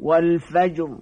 والفجر.